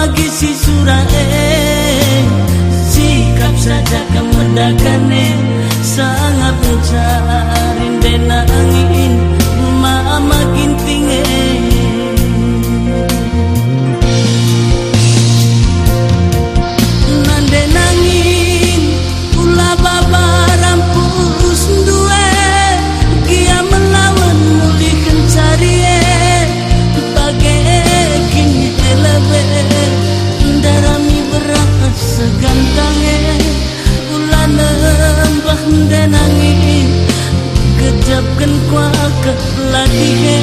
bagi si surah sikap saja kemendakan sangat mencari benang segantange ulan nembah denangi kejapkan kwa ke latihe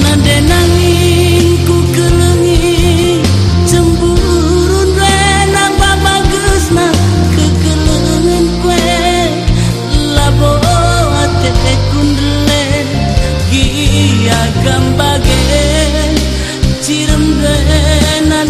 nadenangi ku kelengi cemburun rena babagusna kekelengan kue. Labo ate kundle gia gambar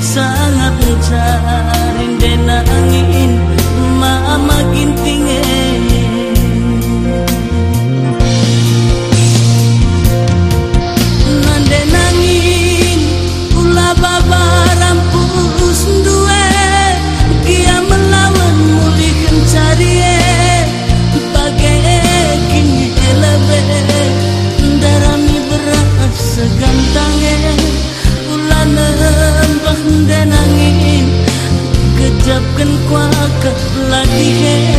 sangat mencari bukan ku đi hết.